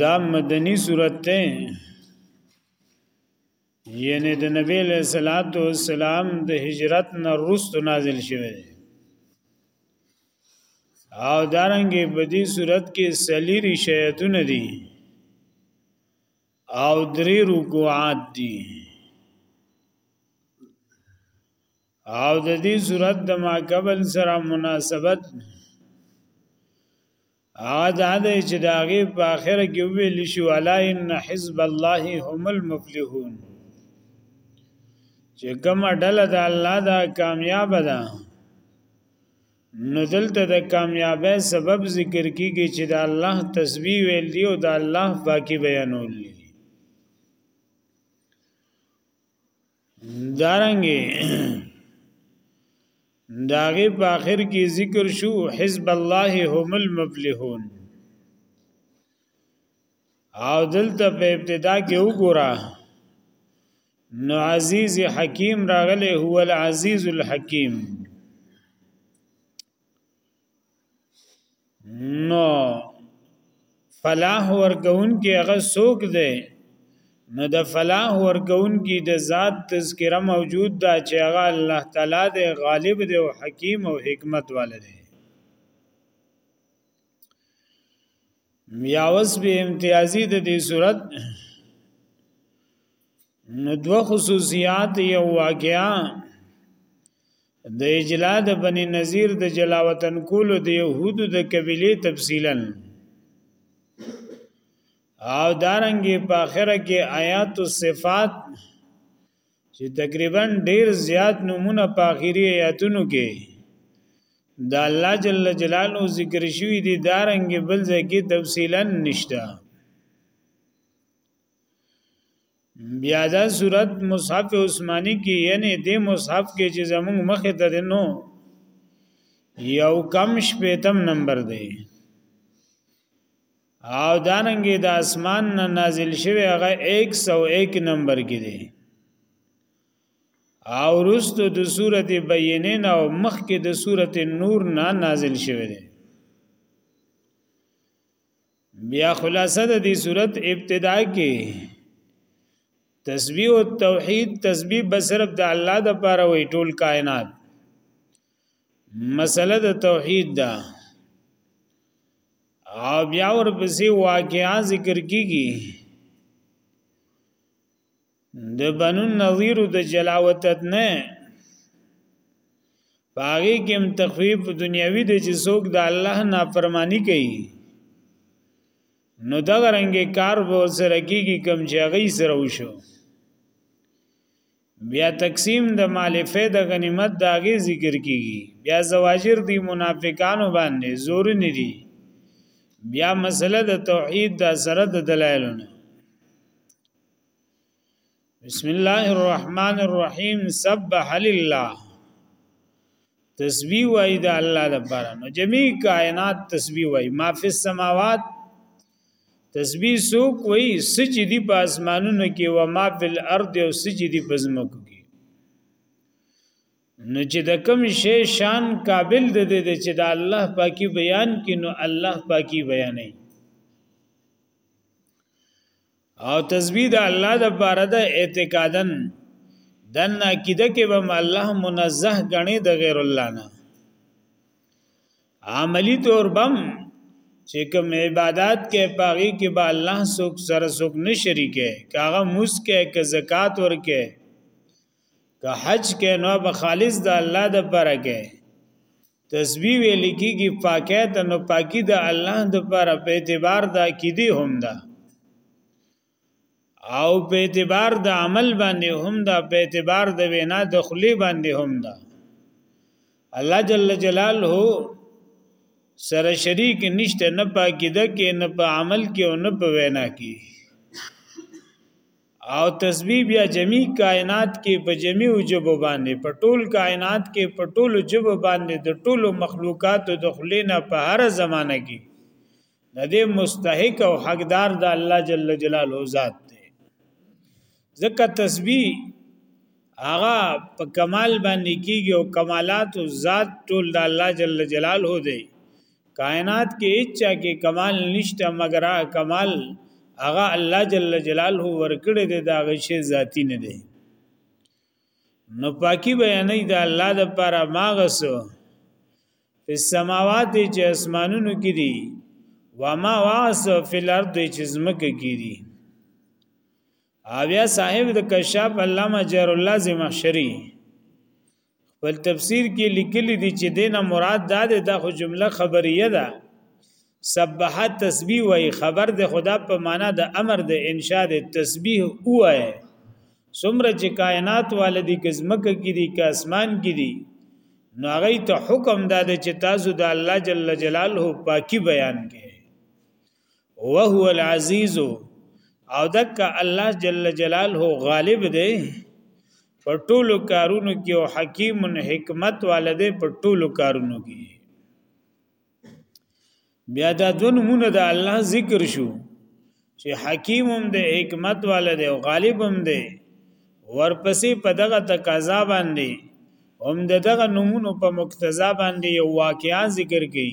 دا مدنی صورت ته یعنی د نبی له صلوات و سلام د هجرت نه رست نازل شوه او دارنګه په دې صورت کې سلیری شیتونه دي او درې رکوعات دي او د دې صورت د ما قبل سره مناسبت هغه دا دی چې د هغې په آخره کې وویل شي الا ان حزب الله هم المفلحون چې کومه ډله د الله دا کامیاب ده نو دلته د کامیابی سبب ذکر کیږي چې د الله تسبیح ویل دی او د الله پاکي بیانول دی دارنګي داغه په اخر کې ذکر شو حزب الله هم المفلحون او دلته په ابتدا کې وګوره نو عزیز حکیم راغله هو العزیز الحکیم نو فلاح ورکون کې هغه څوک دی نو د فلاح ورکون کې د ذات تذکره موجود دا چې هغه الله تعالی دی غالب دی او حکیم او حکمت والے دی میاوس به امتیازی د دې صورت نو دو خصوصیات یو واقعا د اجلا د بنی نظیر د جلاوطن کولو د یهودو د قبیله تفصیلا او دارنګي په اخره کې آیات او صفات چې تقریبا ډیر زیات نمونه په اخیری آیاتونو کې د الله جل جلاله ذکر شوی دی دارنګي بل ځای کې تفصیلا نشته بیا دا صورت مصحف عثماني کې یعنی د مصحف کې چې زموږ مخه ته نو یو کم شپیتم نمبر دی او داننګي د اسمان نه نازل شوی هغه 101 نمبر کې دی او رستو د سورته بینین او مخکې د سورته نور نه نازل شوی دی بیا خلاصه د دې صورت ابتدا کې تسبیح او توحید تسبیح به صرف د الله د پاره وي ټول کائنات مسله د توحید ده او بیا ورپسې واقعا ذکر کیږي د بنو نظیر د جلاوتت نه باغی کې هم تخفیف دنیوي د چې څوک د الله نافرمانی کوي نو دا رنګ کار به سره کیږي کم چې هغه سره وشو بیا تقسیم د مال فید غنیمت داغه ذکر کیږي بیا زواجر دی منافقانو باندې زور نه دی بیا مسله د توحید د سره د دلایلونه بسم الله الرحمن الرحیم سبح لله تسبیح وای د الله لپاره نو جميع کائنات تسبیح وای ما فی السماوات تسبیح سو کوئی سجدی په اسمانونو کې و ما فی الارض او سجدی په زمکو کې نو چې د کم شی شان قابل د دې چې د الله پاکي بیان کینو الله پاکي بیانې او تسبیح د الله د بار د اعتقادن دن عقیده کې به الله منزه غني د غیر الله نه عملی طور بم چې کوم عبادت کې پاغي کې به الله سوک سره سوک نه شریکه کاغه موس کې ک زکات ورکه که حج کې نو به خالص د الله د پاره کې تسبیح ویل کیږي پاکه ته نو پاکي د الله د پاره په اعتبار د عقیده هم ده او په اعتبار د عمل باندې هم ده په اعتبار د وینا د خلی باندې هم ده الله جل جلاله سره شریک نشته نه پاکیده کې نه په عمل کې او نه په وینا کې او تسبیح بیا جمی کائنات کې په جمی او جبو باندې په ټول کائنات کې په ټول جبو باندې د ټول مخلوقات د خلینا په هر زمانه کې د دې مستحق او حقدار د الله جل جلاله ذات دی ځکه تسبیح هغه په کمال باندې کیږي او کمالات او ذات ټول د الله جل جلاله دی کائنات کې اچا کې کمال نشته مگر کمال هغه الله جل جلاله ورکړي دی دا غشي ذاتی نه دی نو پاکي بیانې د الله د پاره ماغس په سماوات چې اسمانونو کې دي و ما واس فی الارض چې زمکه کې دي اویا صاحب د کشاف علامه جر الله زمحشری خپل تفسیر کې لیکلي دي چې دینه مراد دا ده دا خو جمله خبریه ده سبح تسبیح وای خبر ده خدا په معنا د امر د انشاء د تسبیح وای سمره چې کائنات والدی کزمک کې دي که اسمان کې دي نو هغه ته حکم ده چې تاسو د الله جل جلاله پاکي بیان کړئ وهو العزیز او دک الله جل جلاله غالب دی په ټولو کارونو کې او حکیم حکمت والده په ټولو کارونو کې بیا دا دون مون د الله ذکر شو چې حکیم هم دی حکمت والده او غالب هم دی ورپسې په دغه تقاضا باندې هم دغه نمونو په مقتضا باندې یو واقعا ذکر کړي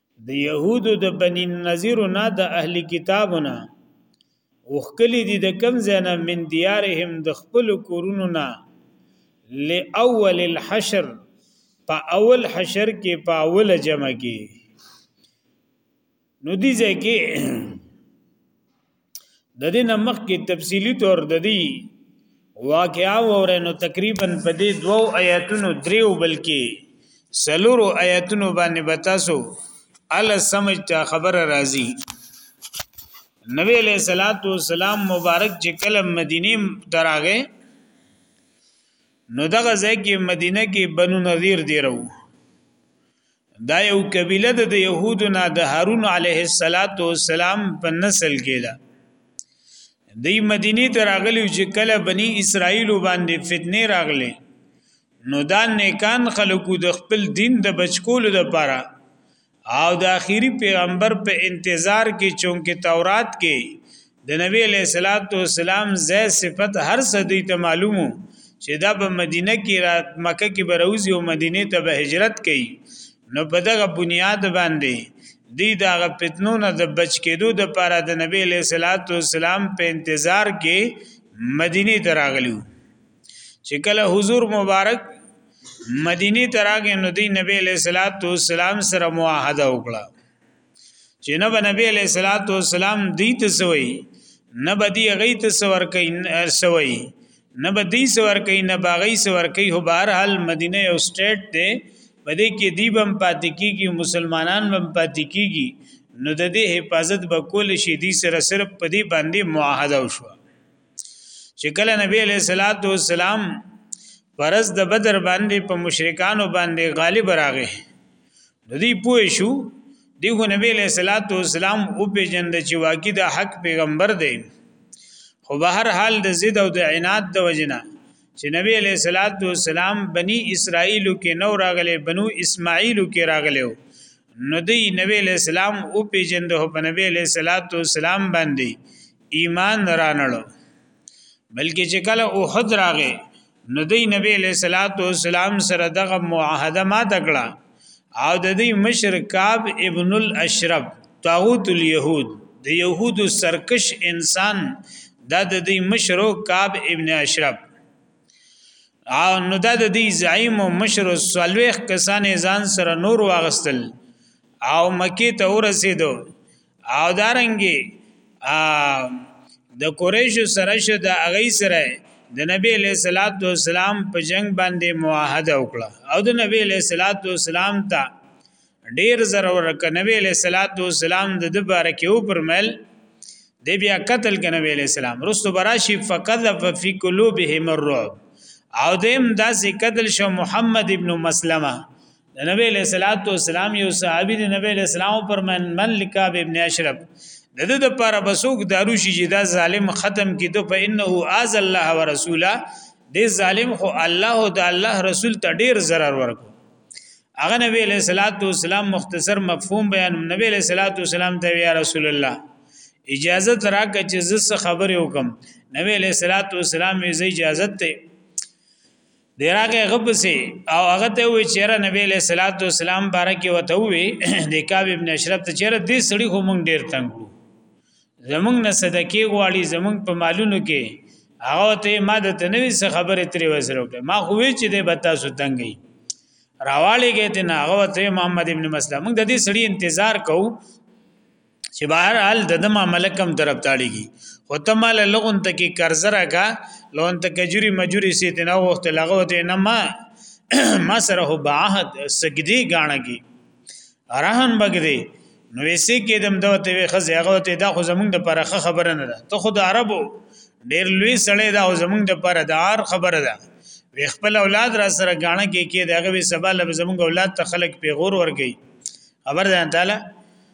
د يهودو د بني النذير نه د اهل کتابونه وخکلی دي د کم زنه من دیارهم د خپل کورونو نه لاول الحشر په اول حشر کې په اول جمع کې نو دي ځکه د دې نمخ کې تفصیلی تور د دې واقعا ورنو تقریبا په دې دوو آیاتونو دریو بلکې سلورو آیاتونو باندې بتاسو ال سمج ته خبر راځي نبی علیہ الصلات والسلام مبارک چې کله مدینه دراغه نو دغه ځای کې مدینه کې بنو نذیر دی راو دا یو قبیله ده د يهودو نه د هارون علیه السلام په نسل کې ده دی مدینه ته راغلی چې کله بنی اسرائیل باندې فتنه راغله نو دا نیکان خلقو د خپل دین د بچکولو لپاره او د اخیری پیغمبر په انتظار کې چونکه تورات کې د نبی علیہ الصلات والسلام زې صفت هر څه دوی ته معلومو چې دا په مدینه کې را مکه کې بروزي او مدینه ته به هجرت کوي نو په دغه بنیاد باندې دی دا غ فتنو نه د بچ کېدو د پاره د نبی علیہ الصلات والسلام په انتظار کې مدینه ته راغلیو چې کله حضور مبارک مدینه ته راغی نو دی نبی علیہ الصلات والسلام سره معاهده وکړه چې نه به نبی علیہ الصلوۃ والسلام دې ته سوی نه به دې غي ته سور کوي سوی نه به دې سور کوي نه باغی سور کوي هو بهر حال مدینه یو سټیټ دی بده کې دی بم پاتې کیږي مسلمانان بم پاتې کیږي نو د دې حفاظت به کول شي دې سره صرف په دې باندې معاهده وشو چې کله نبی علیہ الصلات والسلام پرز د بدر باندې په مشرکانو باندې غالب راغې د دې پوه شو دیغه نبی علیہ الصلات والسلام او په جند چې واقع د حق پیغمبر دی خو به هر حال د زید او د عناد د وجنه چې نبی علیہ الصلات والسلام بنی اسرائیل کې نو راغله بنو اسماعیل کې راغله نو دی نبی علیہ السلام او په جند په نبی علیہ الصلات والسلام باندې ایمان رانړو بلکې چې کله احد راغې نو دی نبی له صلوات و سلام سره دغه معاهده ما تکړه او د دې مشر کعب ابن الاشرف طاغوت اليهود د يهود سرکش انسان دا د دې مشرو کعب ابن اشرف او نو دا د دې زعیم او مشر صالح کسان ځان سره نور واغستل او مکی ته ورسېدو او دارنګي د قریش سره شو د اغي سره د نبی له صلوات و سلام په جنگ باندې معاهده وکړه او د نبی له صلوات و سلام ته ډیر ضرور ک نبی له صلوات و سلام د دوباره کې او پرمل دی بیا قتل ک نبی له سلام رستو براشی فقذف فی قلوبهم الرعب او دیم داسې قتل شو محمد ابن مسلمه د نبی له صلوات و سلام یو صحابي د نبی له سلام پر من من لکاب ابن اشرف د دې د پاره بسوک دارو شي چې دا ظالم ختم کیدو په انه از الله ورسوله دې ظالم خو الله او د الله رسول ته ډیر zarar ورکو هغه نبی له صلوات و سلام مختصر مفهوم بیان نبی له صلوات و سلام ته یا رسول الله اجازه راکړه چې زس خبرې وکم نبی له صلوات و سلام یې اجازه ته دی راغه غبسه او هغه ته وی چیرې نبی له صلوات و سلام بارکه وته وی د کعب ابن اشرف ته چیرې دې سړی خو مونږ ډیر تنګ کړو زمونږ نه صدقې غواړي زمونږ په مالونو کې هغه ته ما د تنوي څخه خبره ترې وسره وکړه ما خو وی چې دې بتا سو تنګي راواله کې ته هغه ته محمد ابن مسلم موږ د دې سړي انتظار کوو چې بهر حال د دما ملکم طرف تاړيږي خو ته مال لغون ته کې قرض راکا لون ته کجوري مجوري سي ته نو وخت لغوت نه ما ما سره بعهد سجدي غاڼګي رهن بغدي نو ویسي کې دم دوته وي خزه هغه ته دا خو زمونږ د پرخه خبره نه ده ته خو د عربو ډیر لوی سړی دا او زمونږ د پر دار خبره ده وی خپل اولاد را سره غاڼه کې کې دغه وی سبا لب زمونږ اولاد ته خلق پیغور ورګي خبر ده تعالی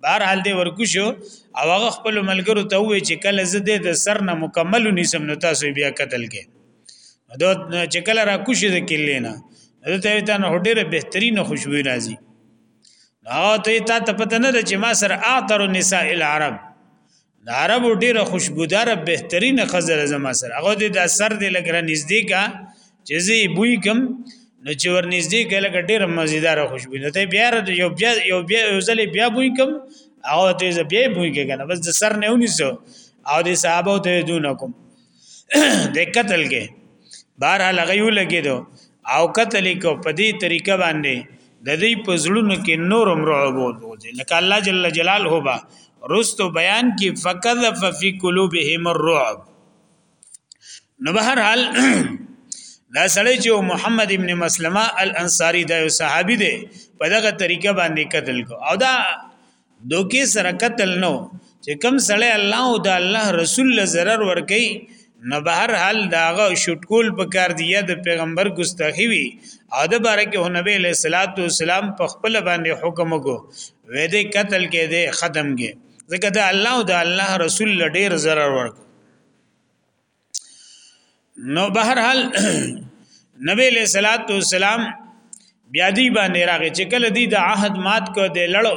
بهر حال دی ورکو شو او هغه خپل ملګرو ته وی چې کله زه د سر نه مکمل نیسم نو تاسو بیا قتل کې دا چې کله را کوشي د کلی نه دته ته نه ډیره بهترینه خوشبو راځي او ته ته پته نه چې ما سره اعتر النساء العرب د عربو ډیره خوشبودار بهترین خزر زما سره هغه د سر د لګره نږدې کا چې زی بوی کم نو چې ور نږدې کا لګ ډیره مزیدار خوشبو نه ته بیا یو بیا یو بیا یو ځل بیا بوی کم هغه ته زه بیا بوی کنه بس د سر نه ونیسو او د صحابه ته دون کوم د قتل کې بهر هغه یو لګیدو او قتل کو په دې طریقه باندې د دې پزړونو کې نور مرعب وځي لکه الله جل جلاله با رستو بیان کې فکذف فی قلوبهم الرعب نو بهر حال دا سړی چې محمد ابن مسلمه الانصاری دا یو صحابي دی په دغه طریقه باندې قتل کو او دا دوکي سره قتل نو چې کم سړی الله او د الله رسول له zarar ور کوي نو به هر حال داغه شټکول په کار دی یا د پیغمبر ګستاخی وي او د بارکه نبی له صلوات و سلام په خپل باندې حکم وکړو وې دې قتل کې دې ختم کې ځکه د الله او د الله رسول له ډیر zarar ور کوي نو بهر حال نبی له صلوات و سلام بیا دی باندې راغی چې کله دی د عهد مات کو دی لړو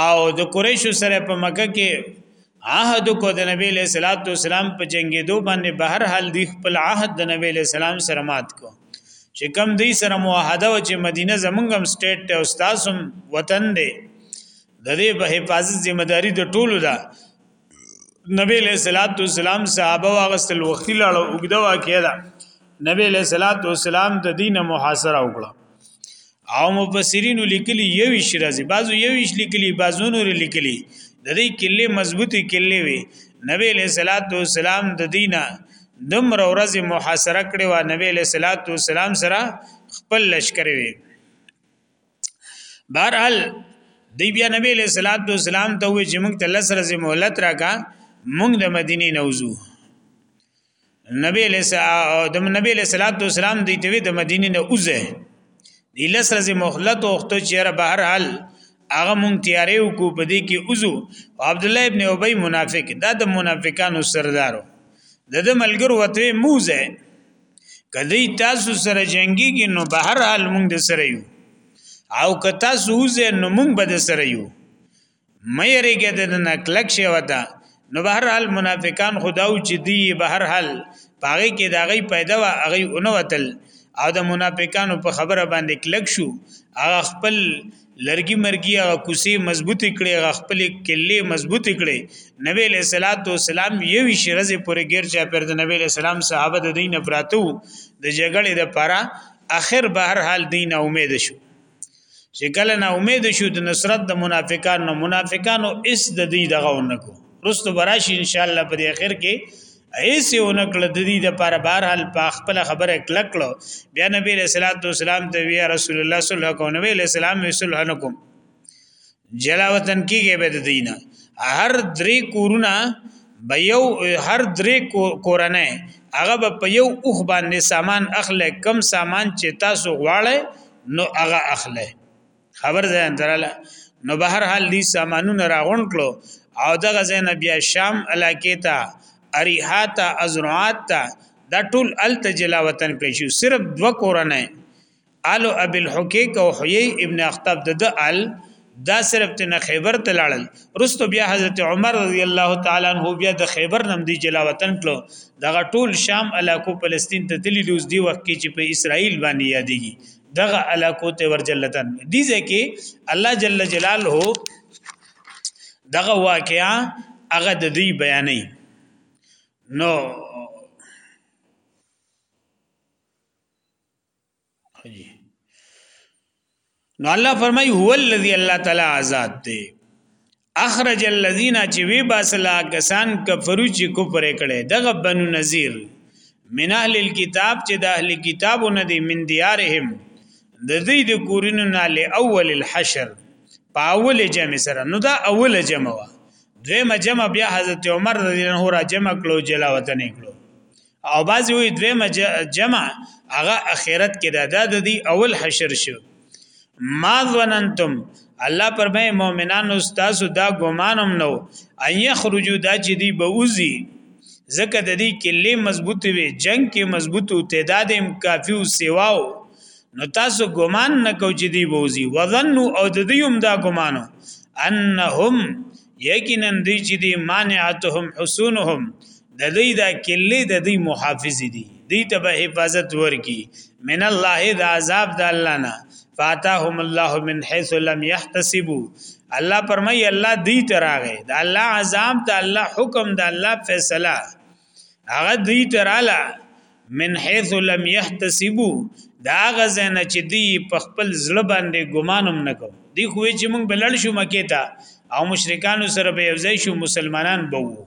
او د قریشو سره په مکه کې عهد کو د نبی له صلوات و سلام په جنگي دو باندې بهر حال دی خپل عهد د نبی له سلام سره مات کو چې کم دی سره موحده او چې مدینه زمونږم سټیټ ته استادم وطن دی د دې په حفاظت ذمہ داری د ټولو ده نبی علیہ الصلوۃ والسلام صحابه واغستل وختي لاړو وګدا واقعا دا نبی علیہ الصلوۃ والسلام د دین محاصره وکړه او مفسرین لیکلی یویش راځي بعضو یویش لیکلی بعضو نور لیکلی د دې کله مضبوطی کله وی نبی علیہ الصلوۃ والسلام د دینه دمر ورځ محاصره کړي وا نبی علیہ الصلوۃ والسلام سره خپل لشکره وی بهرحال دی بیا نبی له صلوات و سلام ته وی چې موږ ته لسر زې مهلت راکا موږ د مدینه نوزو نبی له د نبی له صلوات و سلام دی ته د مدینه نه اوزه دی لسر زې مهلت او خته چیرې بهرحال هغه مونږ تیارې وکړو په دې کې عضو عبد الله ابن ابي منافق دا د منافقانو سردارو د د ملګرو وته موزه کدی تاسو سره جنگيږي نو به هر حال مونږ د سره یو او که تاسو وزه نو مونږ به د سره یو مې ریګه د نه کلک شي وتا نو به هر حال منافقان خداو چې دی به هر حال پاغه کې دا غي پیدا وا غي اونوتل او د منافقانو په خبره باندې کلک شو هغه خپل لرګي مرګي هغه کوسي مضبوط کړي هغه خپل کله مضبوط کړي نبی له صلوات و سلام یوي شرزه پر غیر چا پر د نبی له سلام صحابه د دین پراتو د جګړې د پاره اخر به هر حال دین امید شو چې کله نه امید شو د نصرت د منافقانو منافقانو اس د دې دغه ونکو رستو براشي ان شاء الله په اخر کې ایس یو نکړه د دې د پر بار حل په خپل خبره کلک کړو بیا نبی رسول الله والسلام ته وی رسول الله صلی الله علیه وسلم علیه السلام رسول حنکم جلا وطن کیږي به د دینه هر درې کورونه به یو هر درې کورنۍ هغه به په یو اوخ باندې سامان اخلي کم سامان چې تاسو غواړئ نو هغه اخلي خبر ځان تراله نو به هر حال دي سامانونه راغون کړو او دغه ځنه بیا شام علاقې ته اریحاتا ازرعات ته دا ټول الته جلا وطن کړی شو صرف دو کورنه آلو ابي الحقيق او حيي ابن اخطب د د ال دا صرف تن خیبر ته لاړل رستو بیا حضرت عمر رضی الله تعالی عنہ بیا د خیبر نم دی جلا وطن کړو دغه ټول شام علاقو فلسطین ته تللی دوس دی وخت کې چې په اسرائیل باندې یادېږي دغه علاقو ته ورجلتن دي ځکه الله جل جلاله دغه واقعا هغه د دوی بیانې نو نو الله فرمای هو الذی الله تعالی آزاد دی اخرج الذين چې وی باسلا کسان کفرو چې کفر کړي دغه بنو نذیر من اهل الكتاب چې د اهل کتابو نه دي من دیارهم د دې د کورونو نه ل اول الحشر پاول جمع سره نو دا اول جمع وا دویمه جمع بیا حضرت عمر رضی الله عنه را جمع کړو جلا وطن کړو او بعضی وی دویم جمع هغه اخرت کې ده دا د دې اول حشر شو ما ظننتم الله پرمه مؤمنان استاد دا ګمانم نو ان یخرجوا دا چې دی به وزي زکه د دې کلی مضبوط وي جنگ کې مضبوط او تعداد هم کافی او سیواو نو تاسو ګمان نه کو چې دی به وزي وظنوا او د دې هم دا ګمانو انهم یقینا دی چې دی مانعتهم حسونهم د دې دا کلی د دې محافظ دي دې ته به حفاظت ورکی من الله د عذاب د الله نه فاتهم الله من حيث لم يحتسبوا الله پرمای الله دې تراغه د الله عذاب د الله حکم د الله فیصله هغه دې تراله من حيث لم يحتسبوا دا غزه نه چې دی په خپل زړه باندې ګمانم نکو دی خو چې موږ بلل شو مکه ته او مشرکانو سره به یوځای شو مسلمانان به وو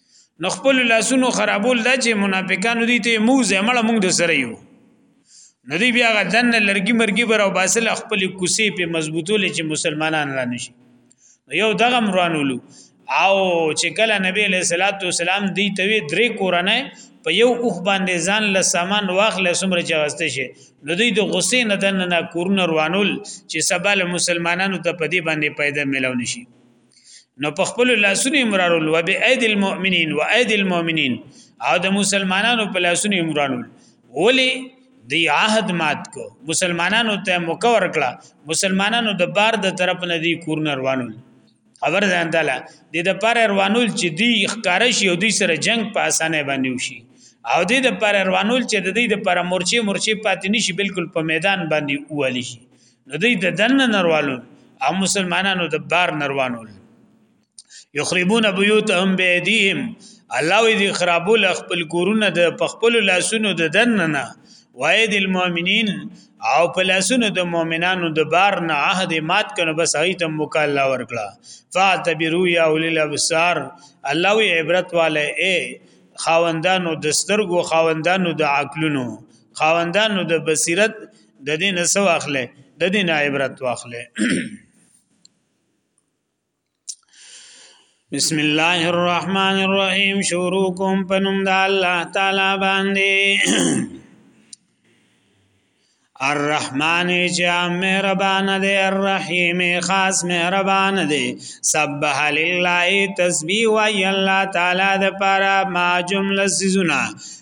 نو خپل لاسونو خرابول دا چې منافقانو دي ته موږ زمړه موږ د سره یو نو دی بیا غدن لرګي مرګي بر او باسل خپل کوسي په مضبوطول چې مسلمانان را نشي یو دغه مرانولو او چې کله نبی له صلوات و سلام دی ته درې کورنۍ په یو اوخ باندې ځان له سامان واخل سمره چغسته شي نو دوی د غصې نه دنه کورن روانول چې سبا له مسلمانانو ته په دې باندې پیدا ملو نشي نو په خپل لاسونو امرارول و به ايد المؤمنين و ايد المؤمنين او د مسلمانانو په لاسونو امرارول ولی دی عهد مات کو مسلمانانو ته موقع ورکړه مسلمانانو د بار د طرف نه دی کورن روانول خبر ده انداله د د پر روانول چې دی ښکار شي او دی سره جنگ په اسانه باندې وشي او د د پر روانول چې د دې د پر مورچه مورچه پاتې نشي بالکل په میدان باندې والی شي نو دوی د دنه نروالو او مسلمانانو د بار نروانو یخربون بیوتهم بأیدیهم الله وی دی خرابول خپل کورونه د خپل لاسونو د دنه نه واید المؤمنین او په لاسونو د مؤمنانو د بار نه عهد مات کنه بس هغه ته مکاله ورکړه فاعتبروا یا اول الابصار الله وی عبرت والے اے خاوندانو د سترګو خاوندانو د عقلونو خاوندانو د بصیرت د دې نه سو اخله د دې نه عبرت واخله بسم الله الرحمن الرحیم شروع کوم پنوم د الله تعالی باندې الرحمن چې مهربان دی الرحیم خاص مهربان دی سبح لله تسبیح وی الله تعالی د پاره ما جمله سيزونه